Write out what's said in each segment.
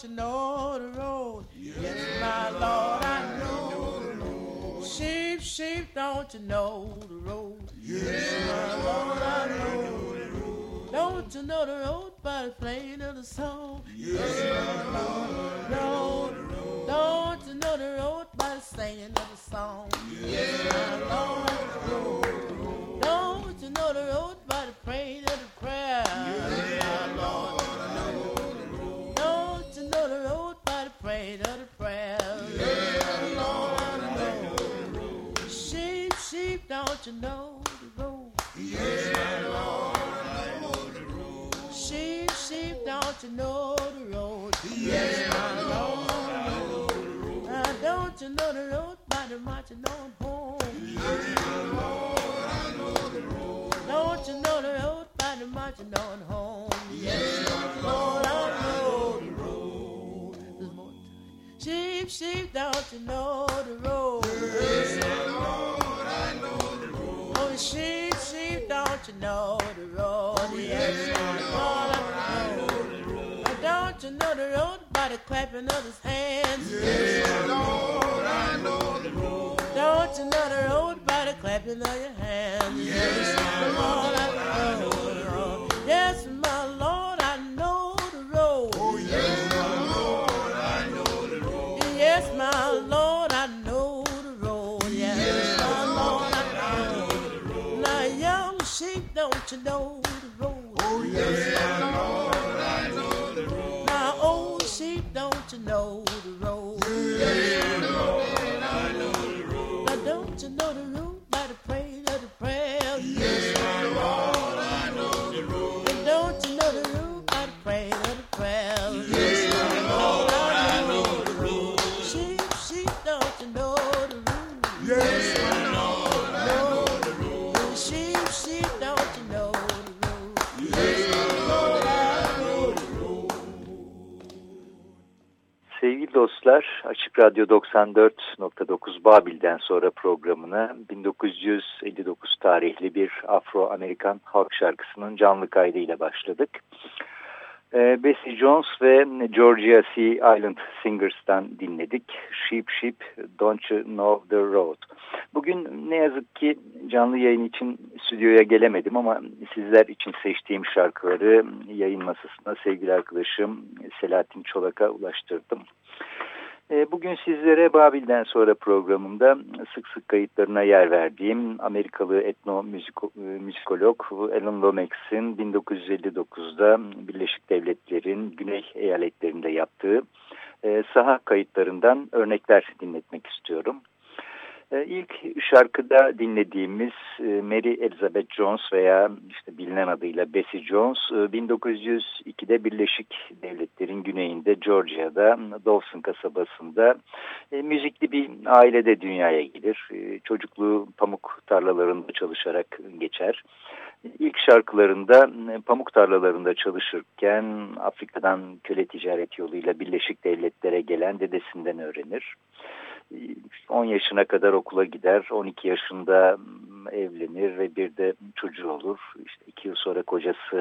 don't you know the road? Yes, yes my Lord, I know the road. Sheep, sheep, don't you know the road? Yes, my Lord, I know the road. Don't you know the road by the playing of the song? Yes, Sheep, sheep, don't you know the road? Yes, Lord, I know the road. Oh, sheep, sheep, don't you know the road? Oh, yes, Lord, I know the road. Don't you know the road by the clapping of his hands? Yes, Lord, I know the road. Don't you know the road by the clapping of your hands? Yes, Lord, I know the road. Radyo 94.9 Babil'den sonra programına 1959 tarihli bir Afro-Amerikan halk şarkısının canlı kaydıyla başladık. E, Bessie Jones ve Georgia Sea Island Singers'tan dinledik. Sheep Sheep Don't You Know The Road. Bugün ne yazık ki canlı yayın için stüdyoya gelemedim ama sizler için seçtiğim şarkıları yayın masasına sevgili arkadaşım Selahattin Çolak'a ulaştırdım. E, bugün sizlere Babil'den sonra programında sık sık kayıtlarına yer verdiğim Amerikalı etnomüzikolog e, Alan Lomax'in 1959'da Birleşik Devletler'in güney eyaletlerinde yaptığı e, saha kayıtlarından örnekler dinletmek istiyorum. E, ilk şarkıda dinlediğimiz e, Mary Elizabeth Jones veya işte bilinen adıyla Bessie Jones 1902'de e, Birleşik Devletler'in güneyinde Georgia'da Dawson kasabasında müzikli bir ailede dünyaya gelir. Çocukluğu pamuk tarlalarında çalışarak geçer. İlk şarkılarında pamuk tarlalarında çalışırken Afrika'dan köle ticaret yoluyla Birleşik Devletler'e gelen dedesinden öğrenir. 10 yaşına kadar okula gider. 12 yaşında evlenir ve bir de çocuğu olur. İşte iki yıl sonra kocası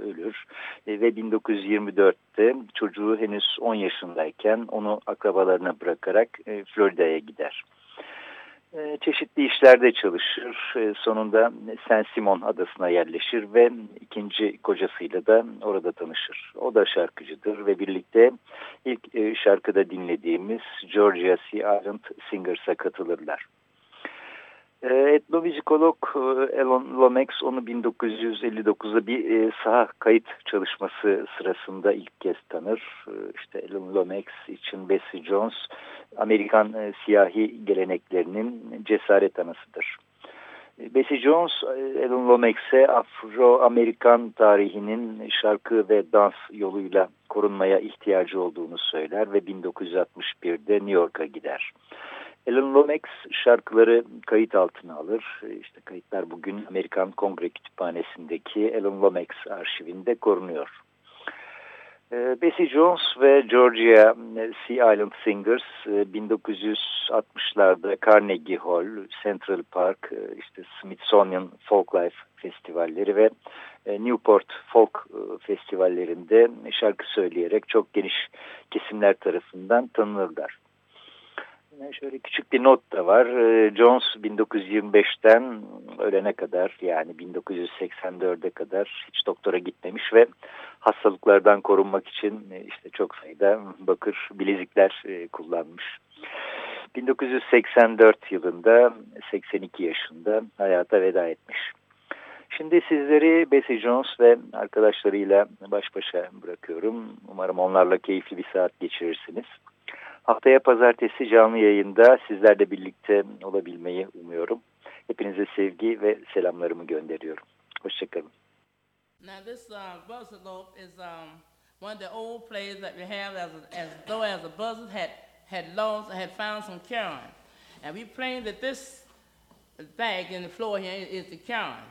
ölür. E, ve 1924'te çocuğu henüz 10 yaşındayken onu akrabalarına bırakarak e, Florida'ya gider. Ee, çeşitli işlerde çalışır. Ee, sonunda Saint Simon adasına yerleşir ve ikinci kocasıyla da orada tanışır. O da şarkıcıdır ve birlikte ilk e, şarkıda dinlediğimiz Georgia Sea Island Singers'a katılırlar. Ee, etnomüzikolog e, Elon Lomax onu 1959'da bir e, saha kayıt çalışması sırasında ilk kez tanır. İşte Elon Lomax için Bessie Jones Amerikan e, siyahi geleneklerinin cesaret anısıdır. Bessie Jones, Alan Lomax'e Afro-Amerikan tarihinin şarkı ve dans yoluyla korunmaya ihtiyacı olduğunu söyler ve 1961'de New York'a gider. Alan Lomax şarkıları kayıt altına alır. İşte kayıtlar bugün Amerikan Kongre Kütüphanesi'ndeki Alan Lomax arşivinde korunuyor. Ee, Bessie Jones ve Georgia Sea Island Singers 1960'larda e, Carnegie Hall, Central Park, e, işte Smithsonian Folklife Festivalleri ve e, Newport Folk Festivallerinde şarkı söyleyerek çok geniş kesimler tarafından tanınırlar. Şöyle küçük bir not da var. Jones 1925'ten ölene kadar yani 1984'e kadar hiç doktora gitmemiş ve hastalıklardan korunmak için e, işte çok sayıda bakır bilezikler e, kullanmış. 1984 yılında 82 yaşında hayata veda etmiş. Şimdi sizleri Bessie Jones ve arkadaşlarıyla baş başa bırakıyorum. Umarım onlarla keyifli bir saat geçirirsiniz. Haftaya pazartesi canlı yayında sizlerle birlikte olabilmeyi umuyorum. Hepinize sevgi ve selamlarımı gönderiyorum. Hoşçakalın. Now this uh, buzzard is um, one of the old plays that we have as, a, as though as a buzzard had, had lost, had found some carrion. And we claim that this bag in the floor here is the carrion.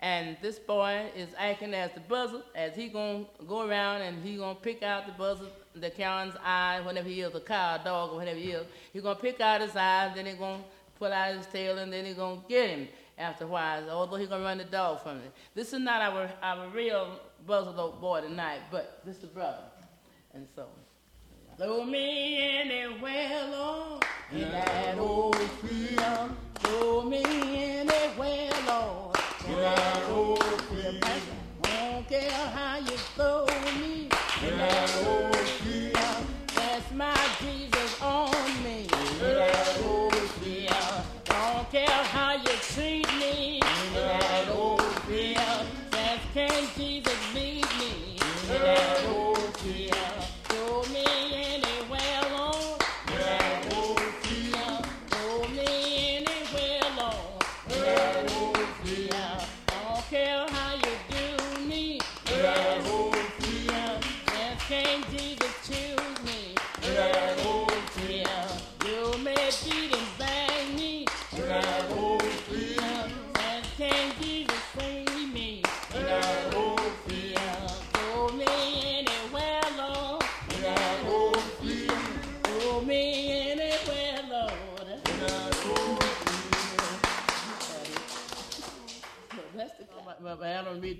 And this boy is acting as the buzzard, as he gonna go around and he gonna pick out the buzzard, the carrion's eye, whenever he is a cow, a dog, or whatever he is. He gonna pick out his eye, then he gonna pull out his tail, and then he gonna get him after a while, although he's gonna run the dog from it. This is not our our real Buzzard boy tonight, but this is brother. And so Throw me anywhere, Lord, in that old field. Throw me anywhere, Lord, in that old field. Don't care how you throw me in that old treat me in that old field. That's can Jesus lead me.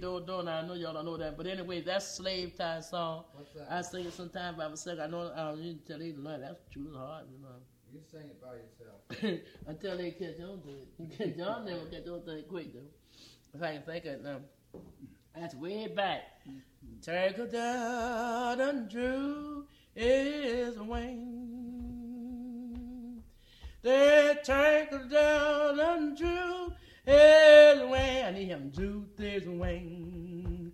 But I don't read door door now. I know y'all don't know that. But anyway, that's slave time song. I sing it sometimes by myself. I know I don't need to tell you to learn. That's true hard, you know. You sing it by yourself. Until they catch on to it. Y'all never catch on to it quick though. If I can think of it now. That's way back. A down and drew his wing. They take a down and drew need him drew his wing.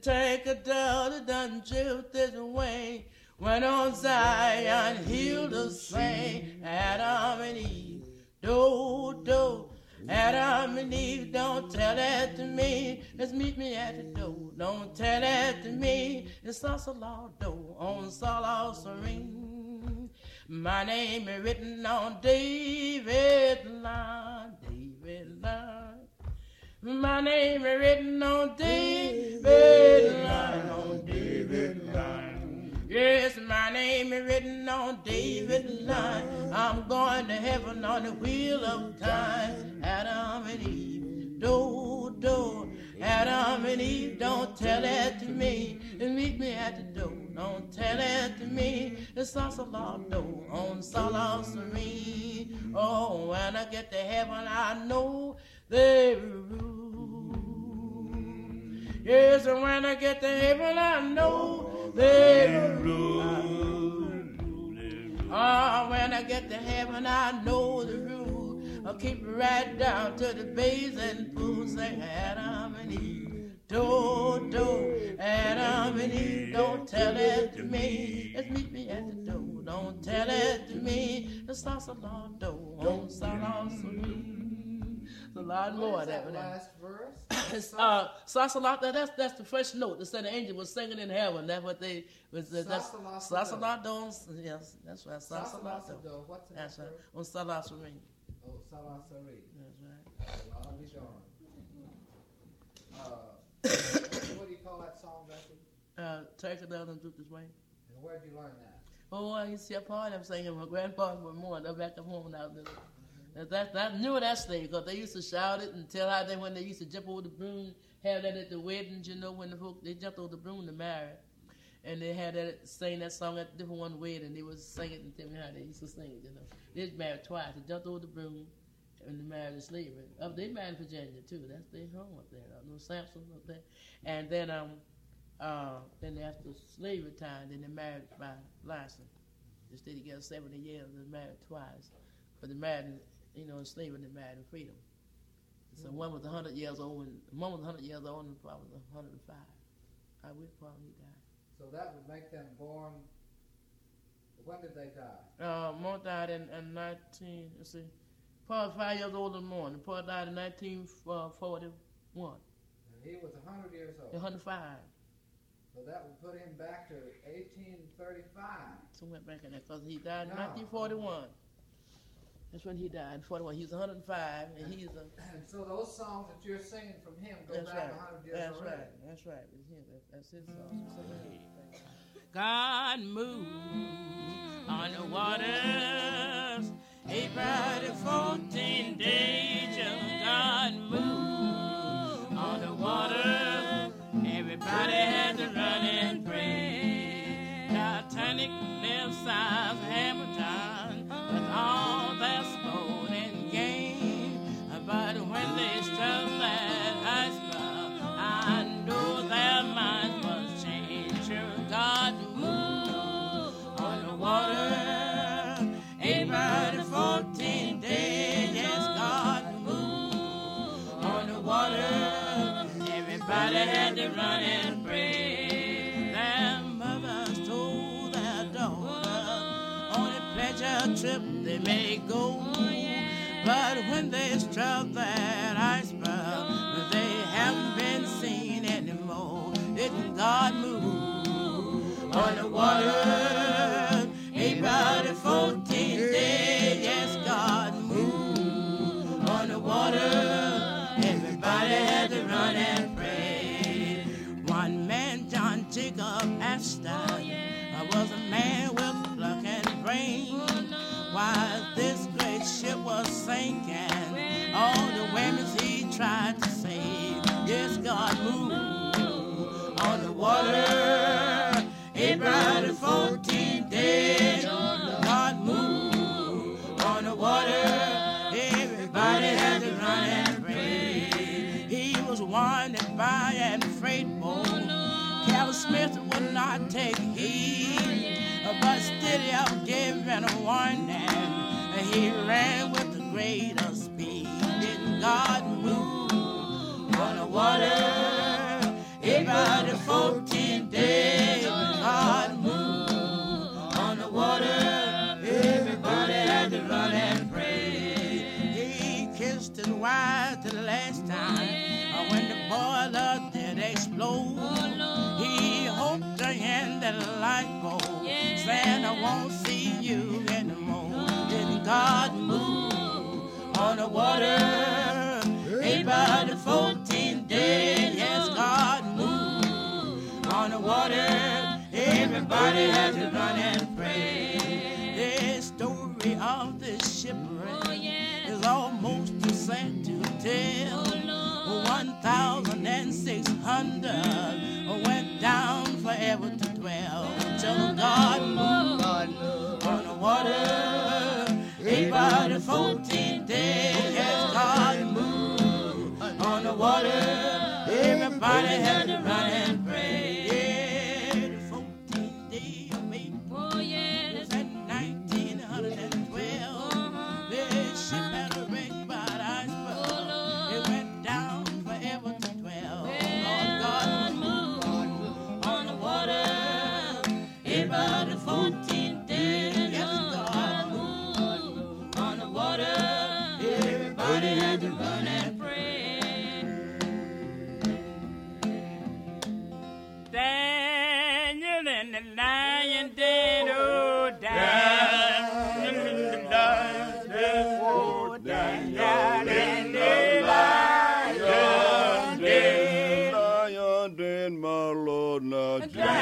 Take a down done drew his wing. Went on Zion, healed the slain, Adam and Eve, do, do. Adam and Eve, don't tell that to me. Let's meet me at the door. Don't tell that to me. It's also law do on Salah Serene. My name is written on David line, David line. My name is written on David line, on David line. Yes, my name is written on David's line. I'm going to heaven on the wheel of time. Adam and Eve, do, do. Adam and Eve, don't tell that to me. And meet me at the door. Don't tell that to me. It's also Lord do on Serene. Oh, when I get to heaven, I know they rule. Yes, and when I get to heaven, I know they rule. Ah, when I get to heaven, I know the rule. I'll keep right down to the bays and pools. Say Adam and Eve, do, do. Adam and Eve, don't tell it to me. Let's meet me at the door. Don't tell it to me. The sauce of Lord, Don't On Salah Serene. The What more of that. last verse? Uh, Sasalat, that's that's the first note. The said the angel was singing in heaven. That's what they was. That's Sasalat- Sasalat don. Yes, that's right. Sasalat Sasalasado. don. What's the That's right. On Salasari. Oh, Salasari. That's right. I'll be darned. Uh, what do you call that song, Becky? Uh, Turkey doesn't do this way. And where'd you learn that? Oh, I used to see a part I'm singing. My grandpa was more. They're back at home now. That, that, that knew that slave because they used to shout it and tell how they when they used to jump over the broom, have that at the weddings, you know, when the folk they jumped over the broom to marry. And they had that sing that song at different one wedding. They was sing it and tell me how they used to sing it, you know. They married twice. They jumped over the broom and they married a slavery. Oh, they married in Virginia too. That's their home up there. No Samson up there. And then um uh then after slavery time, then they married by license. They stayed together seventy years and married twice. But they married you know, in slavery they married in freedom. So one was hundred years old and one was hundred years old and the father was hundred and five. I wish Paul he died. So that would make them born. When did they die? Uh, Mo died in, in 19, let's see, Paul was five years older than Mo, and Paul died in 1941, And he was 100 years old. 105. So that would put him back to 1835. So went back in there, because he died in No. 1941. That's when he died, in 41. He was 105, and he's a, And so those songs that you're singing from him go that's back right, 100 years that's already. right, that's right, it's him, that's his song. God moved on the waters, eight by the 14 days, just God moved on the water. Everybody had to run and pray. Titanic, left sides, go. But when they struck that iceberg, they haven't been seen anymore. Didn't God move on the water? On the water. About the 14th day, God moved on the water. Everybody had to run and pray. He was wanted by an freight boat. Captain Smith would not take heed, but still gave him a warning. He ran with the greater speed. Didn't God move on the water? adjourned.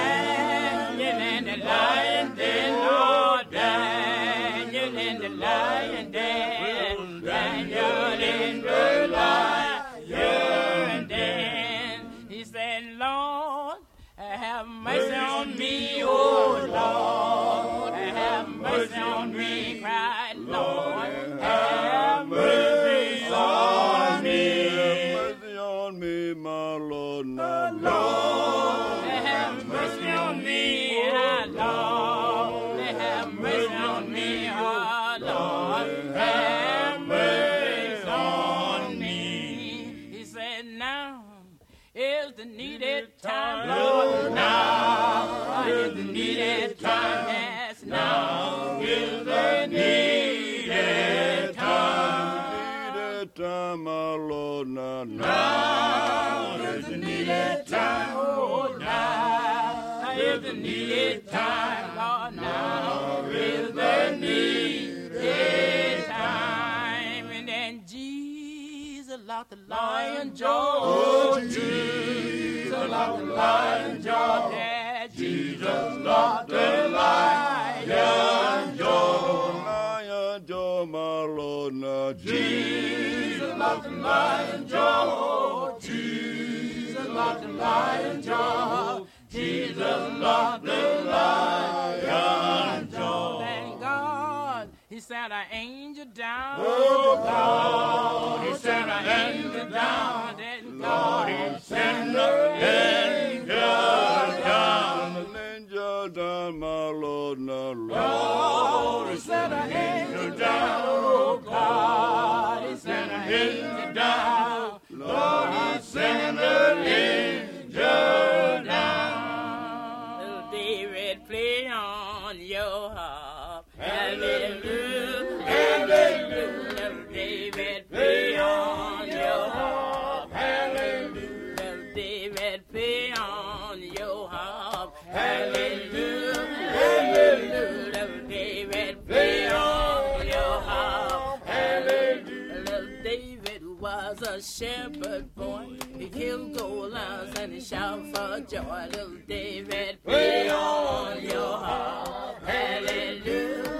Lion jaw. Oh, Jesus locked the lion jaw. Yeah, Jesus locked the lion jaw. Lion jaw, my Lord, now. Jesus locked the lion jaw. Jesus locked the lion jaw. Jesus locked the lion jaw. Thank God. He sent an angel down. Oh God. He sent an angel Lord, now. Lord, he sent an angel down. Oh God. He sent an angel down. Lord, he sent an angel down. A shepherd boy. He killed gold lions and he shout for joy. Little David, play on your harp. Hallelujah. Hallelujah.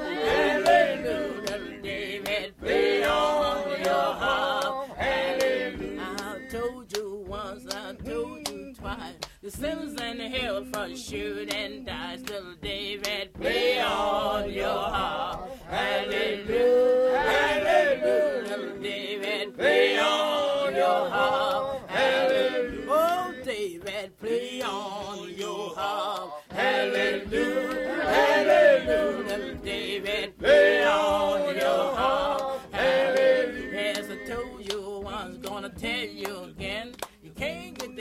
The sinners in the hell for shoot and dice. Little David, play on your harp. Hallelujah. Hallelujah. Little David, play on your harp. Hallelujah. Oh, David, play on your harp. Hallelujah. Hallelujah. Little David, play on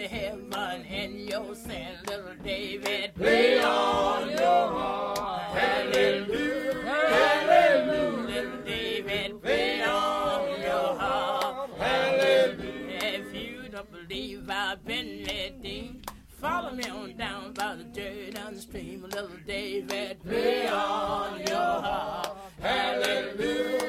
heaven in your sin, little David. Play on your harp. Hallelujah. Hallelujah. Little David, play on your harp. Hallelujah. If you don't believe I've been redeemed, follow me on down by the Jordan stream, little David. Play on your harp. Hallelujah. Hallelujah.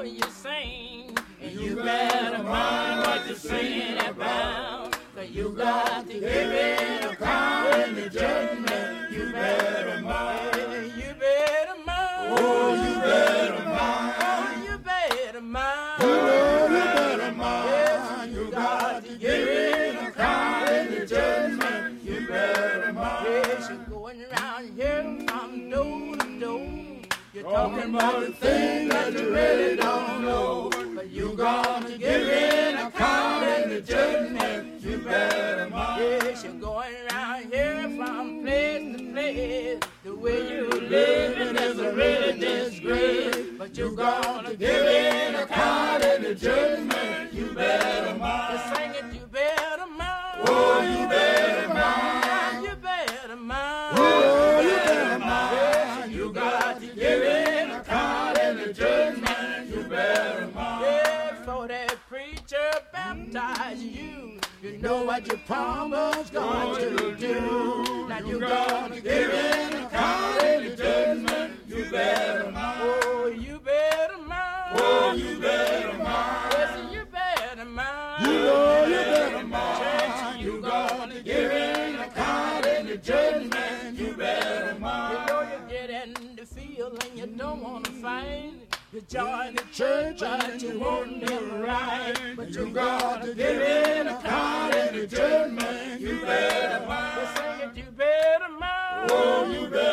how you sing. And you better mind what you're singing about. Cause you got to give it a in the judgment. You better mind. You better mind. Oh, you better talking about the thing that you really don't know. But you gonna give an account and the judgment. You better mind. Yes, you're going around here from place to place. The way you living is a really disgrace. But you gonna give an account and the judgment. You better mind. Sing it, you better mind. Oh, you better. you. You know what your promised gonna do. Now you're gonna give in account call judgment. You better oh, mind. Oh, you better mind. Oh, you better mind. Yes, you better mind. You know you better mind. You gotta give in account judgment. You better mind. You know you're getting the feeling you don't wanna find to join the church, and you won't be right. But you got to get in a car and a church. You better mind. They say you better mind. Oh, you better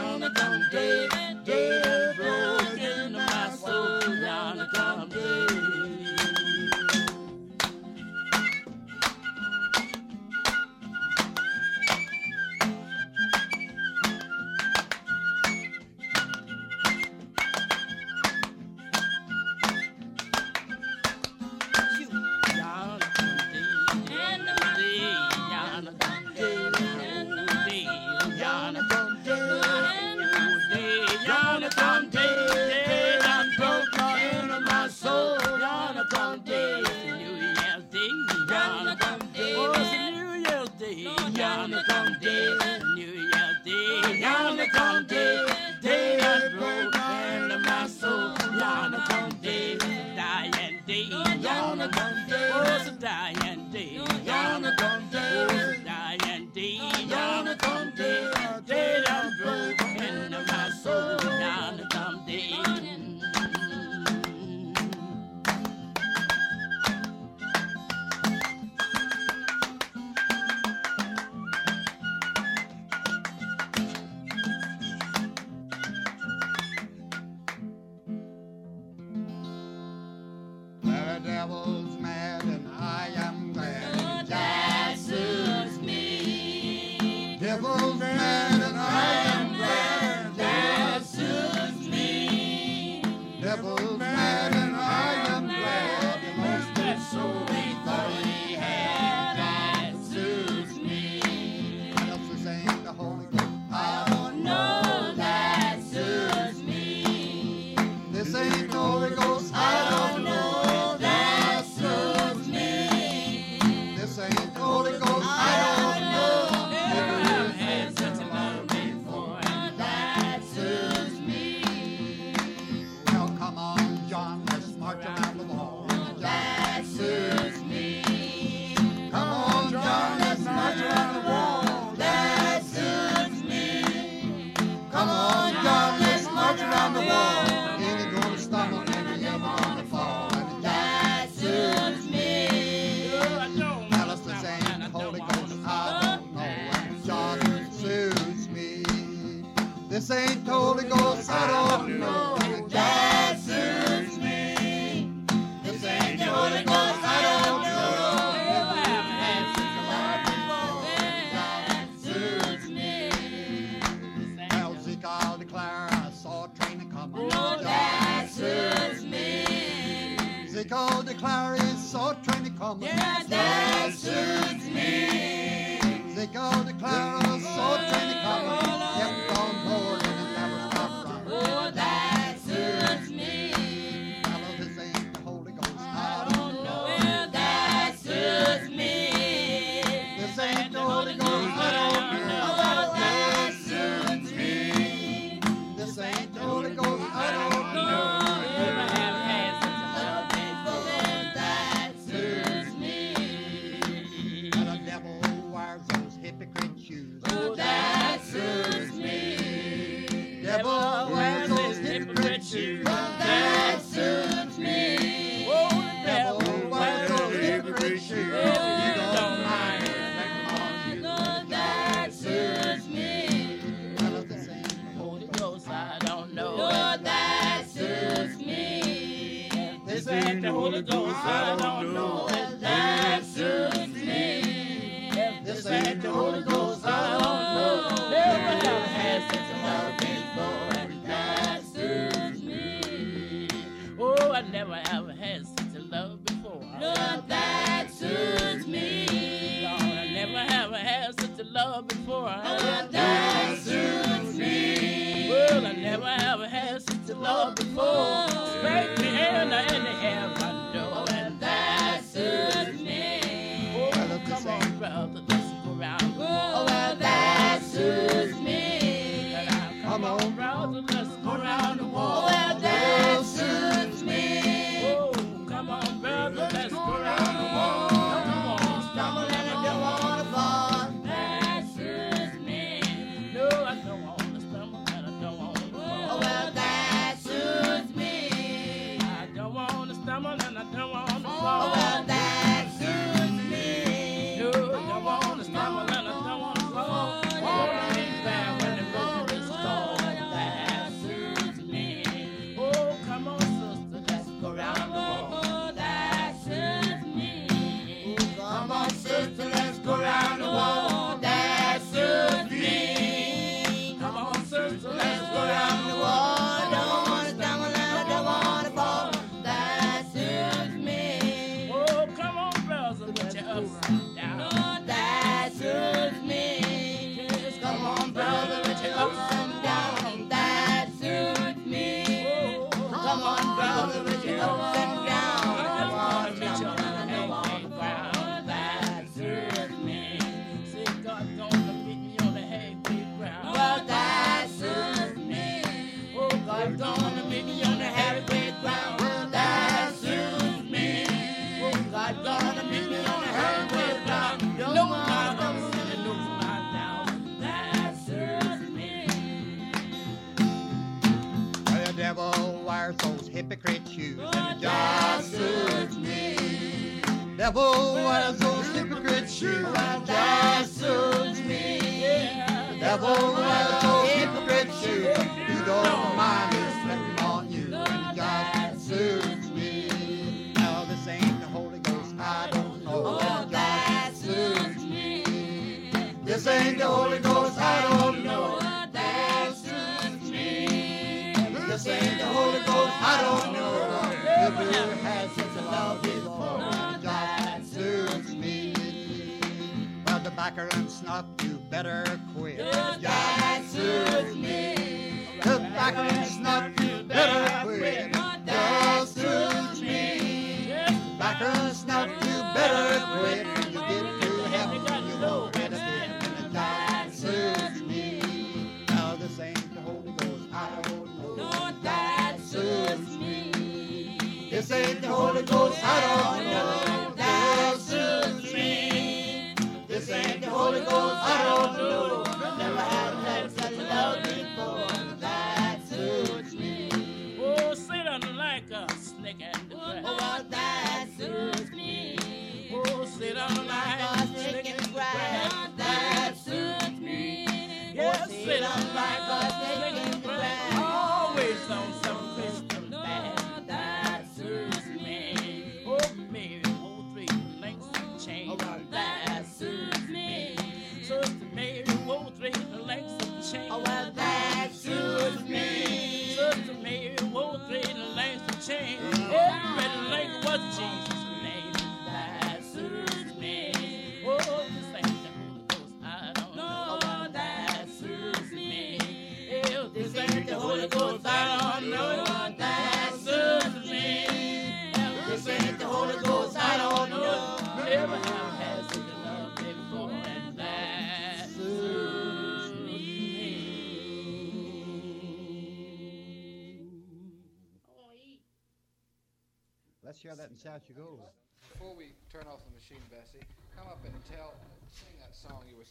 Gonna come dead, dead and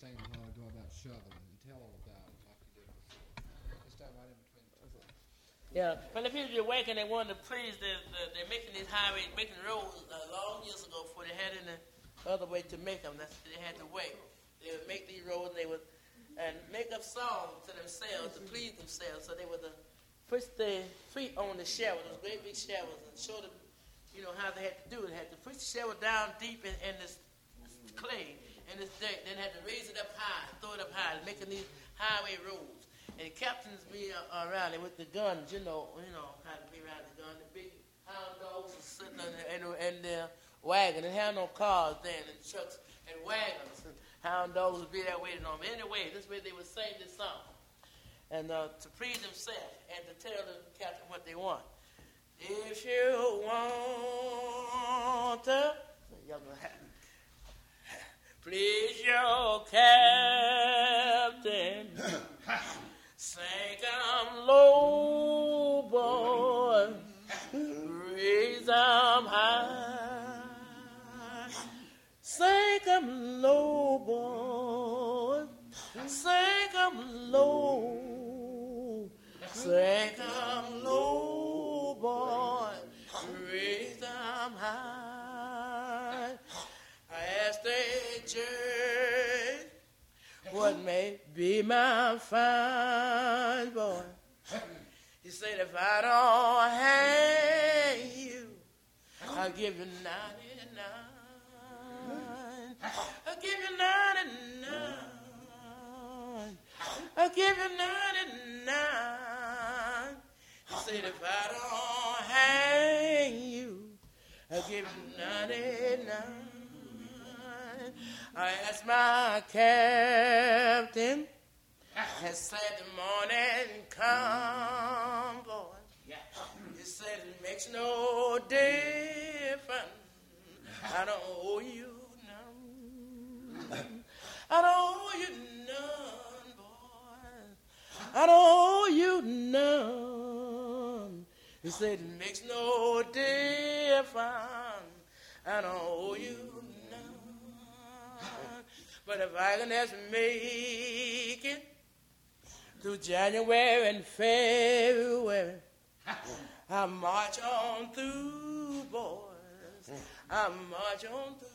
you were singing a while about shoveling, and tell all about it like you did before. This time right in between two. Yeah, people are working, they want to please. They're, they're, making these highways, making roads uh, long years ago before they had any other way to make them. That's they had to wait. They would make these roads, and they would and make up songs to themselves to please themselves. So they would uh, push their feet on the shower, those great big showers, and show them, you know, how they had to do it. They had to push the shower down deep in, in this clay and this dirt. Then had to raise it up high, throw it up high, making these highway roads. And the captains be uh, around it with the guns, you know, you know how to be around the gun. The big hound dogs are sitting in, the, in, the, in their wagon. They had no cars then, and trucks and wagons. And hound dogs would be there waiting on them. Anyway, this way they would sing this song. And uh, to please themselves and to tell the captain what they want. If you want to, y'all know how. Please your captain. Sink 'em low, boy. Raise 'em high. Sink 'em low, boy. Sink 'em low. Sink 'em low, boy. Raise 'em high. What may be my fine boy. He said, if I don't hang you, I'll give you 99. I'll give you 99. I'll give you 99. He said, if I don't hang you, I'll give you 99. Asked my captain, has said the morning come, boy. He said it makes no difference. I don't owe you none. I don't owe you none, boy. I don't owe you none. He said it makes no difference. I don't owe you. But if I can just make it through January and February, I march on through, boys. I march on through.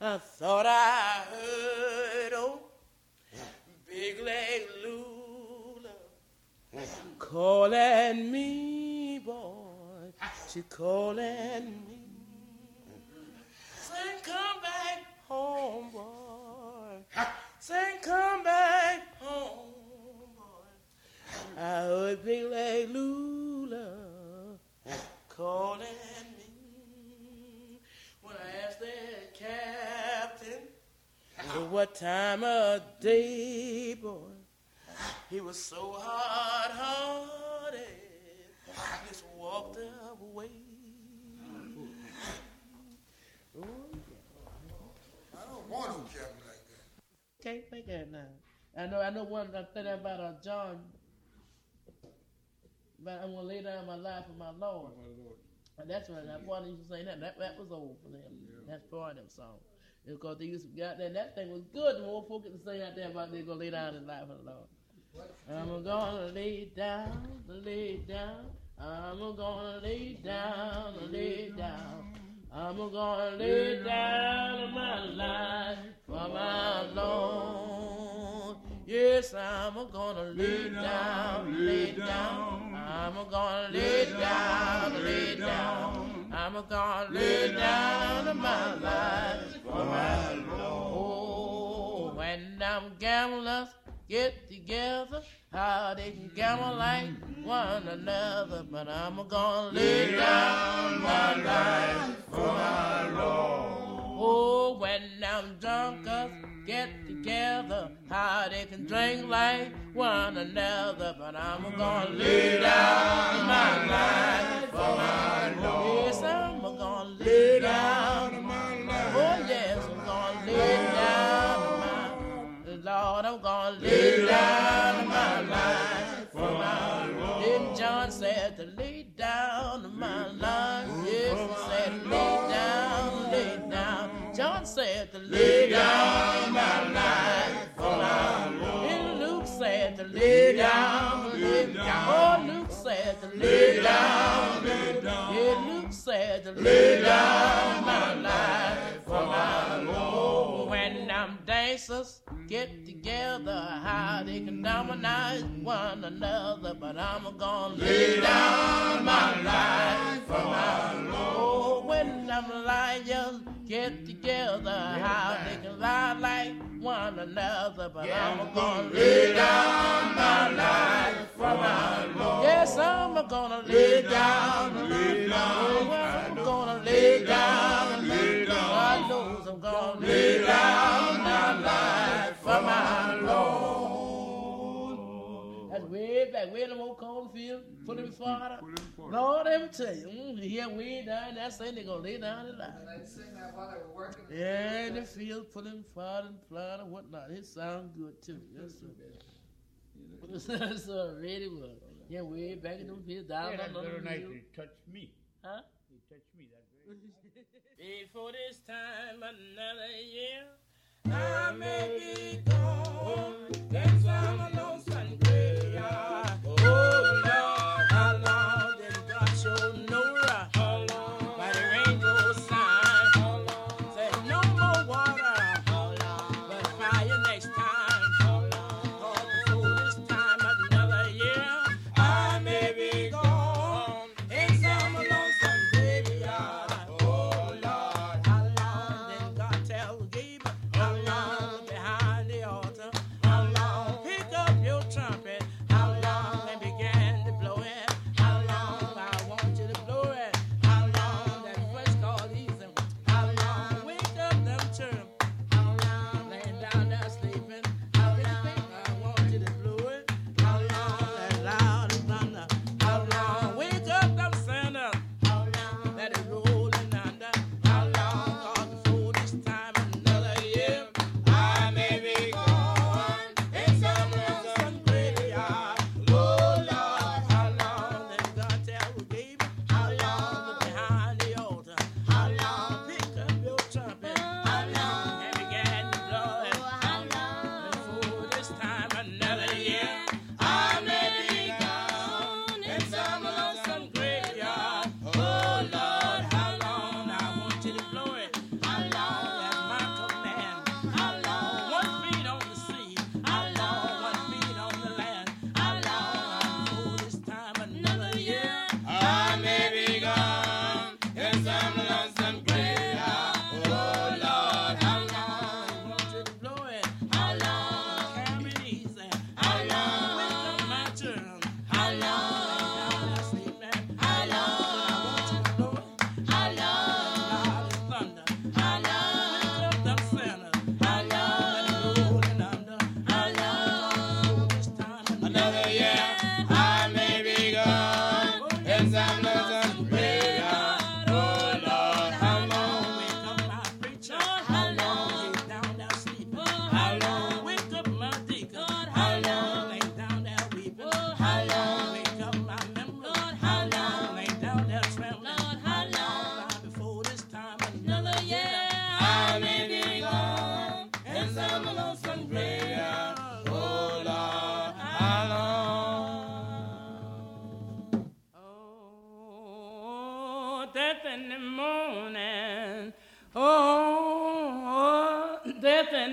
I thought I heard oh, Big Leg Lula calling me, boy. She calling me. Come back home, boy. Say, come back home. Boy. I heard Big Leg Lula calling me when I asked that captain what time of day, boy. He was so hard-hearted, just walked away. Oh, I don't want no captain like that. That now. I know, I know one thing about uh, John but I'm gonna lay down my life for my Lord. And that's when that one used to say that. That that was old for them. That's part of them song. Because they used to get there, that thing was good. The more folk could say out there about they're gonna lay down in life for the Lord. I'm gonna lay down, lay down. I'm gonna lay down, lay down. I'm gonna lay down my life for my Lord. Yes, I'm gonna lay down, lay down. I'm gonna lay down, lay down. I'm gonna lay down my life for my Lord. Oh, when them gamblers get together, how they can gamble like one another. But I'm gonna lay down my life for my Lord. Oh, when them drunkards get together, how they can drink like one another. But I'm gonna lay down my life for my Lord. Yes, I'm gonna lay down my life. Oh, yes, I'm gonna lay down Lord. I'm gonna lay down my life for my Lord. Then John said to lay down my life. Yes, he said lay down, lay down. John said to lay down my life for my Lord. And Luke said to lay down, lay down. Oh, Luke said to lay down, lay down. Yeah, Luke said to lay down get together, how they can dominate one another. But I'm gonna lay down my life for my Lord. When them lions get together, how they can lie like one another. But I'm gonna lay down my life for my Lord. Yes, I'm gonna lay down, lay down. I'm gonna lay down, lay down. I know I'm gonna lay down my life for my Lord. That's way back, way in the old cornfield, put him farther. Lord, let me tell you, mm, here way down there saying they're gonna lay down and lie. And they sing that while they were working. Yeah, in the field, pulling far and flat and whatnot. It sounds good too. Yes, sir. That's so really was. Yeah, way back in the field, down Yeah, on that the very night hill. he touched me. Huh? He touched me that very Before this time another year, I may be gone. Then some lonesome graveyard. Oh Lord,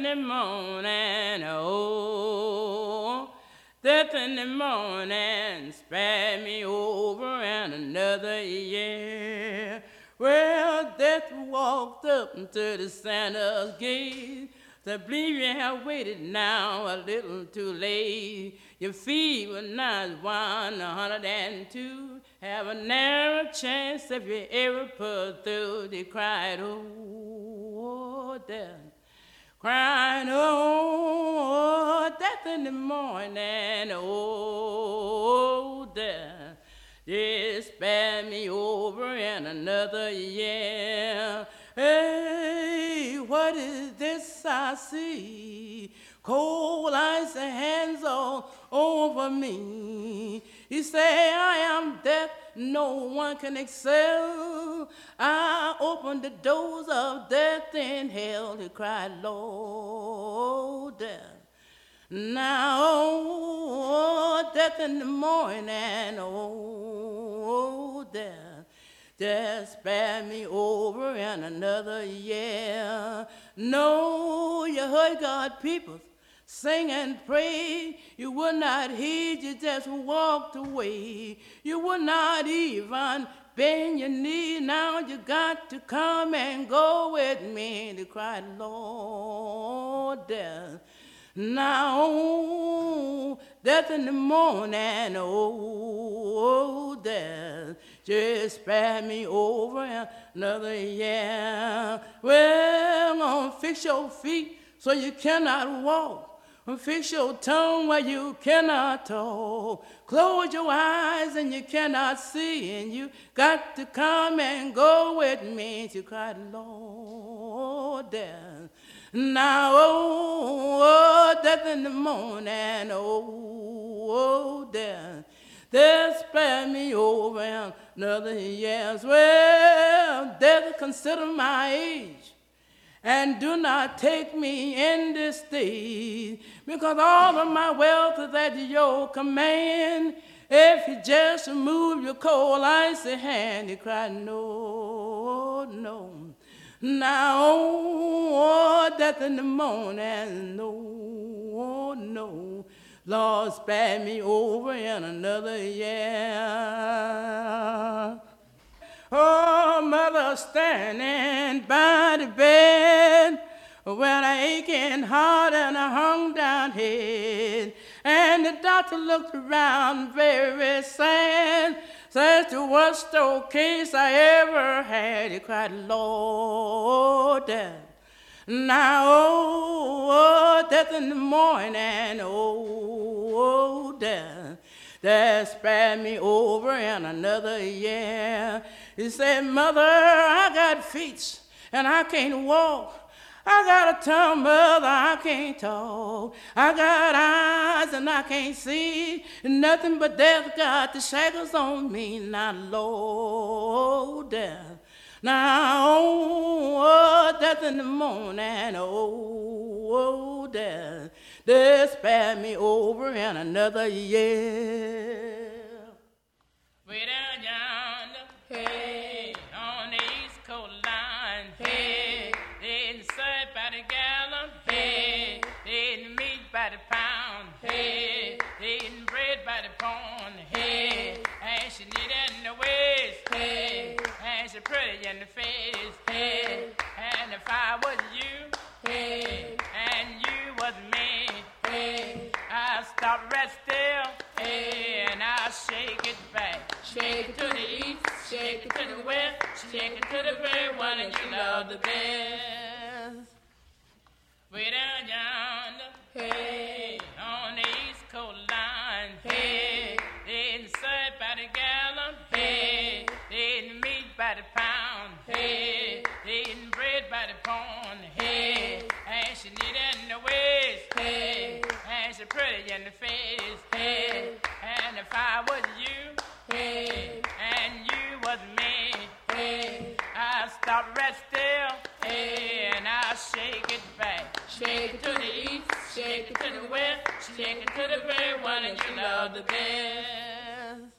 the morning, oh, death in the morning, spare me over and another year. Well, death walked up to the Santa's gate. I believe you have waited now a little too late. Your feet were not one hundred and two. Have a narrow chance if you ever put through. They cried, oh, death. Crying, oh, death in the morning, oh, death. Just spare me over in another year. Hey, what is this I see? Cold ice and hands all over me. He say I am deaf, no one can excel. I opened the doors of death and hell. He cried, Lord, death. Now, oh, death in the morning, oh, death. Just spare me over in another year. No, you heard God people sing and pray. You would not heed, you just walked away. You would not even bend your knee. Now you got to come and go with me. They cry, Lord, death. Now, death in the morning, oh, death just spare me over another year. Well, I'm gonna fix your feet so you cannot walk. Fix your tongue where you cannot talk. Close your eyes and you cannot see, and you got to come and go with me to cry, Lord, death. Now, oh, oh, death in the morning, oh, oh, death. Death spare me over another years. Well, death consider my age and do not take me in this state because all of my wealth is at your command. If you just move your cold icy hand, you cry, no, no. Now, oh, death in the morning, no, no. Lord, spare me over in another year. Oh, mother standing by the bed with an aching heart and a hung down head. And the doctor looked around very sad. Says the worst case I ever had. He cried, Lord, Dad. Now, oh, oh, death in the morning, oh, oh, death, death spare me over in another year. He said, Mother, I got feet and I can't walk. I got a tongue, mother, I can't talk. I got eyes and I can't see. Nothing but death got the shackles on me. Now, Lord, death. Now, oh, death in the morning, oh, oh, death, spare me over in another year. Way by the pound, hey, they didn't bread by the pound, hey, and she needed in the waist, hey and she pretty in the face. Hey, and if I was you, hey, and you was me, hey, I'd stop right still, hey, and I'll shake it back. Shake it to the east, shake it to the west, shake it to the very one that you love the best. Way down yonder, hey, on the east coast line, hey, they didn't serve by the gallon, hey, they didn't meet by the pound, hey, they eating bread by the pound, hey, and she need in the waist, hey, and she pretty in the face, hey, and if I was you, hey, and you was me, hey, I'd stop right still, hey, and I'll shake it back, shake it to the east, shake it to the west, shake it to the very one that you love the best.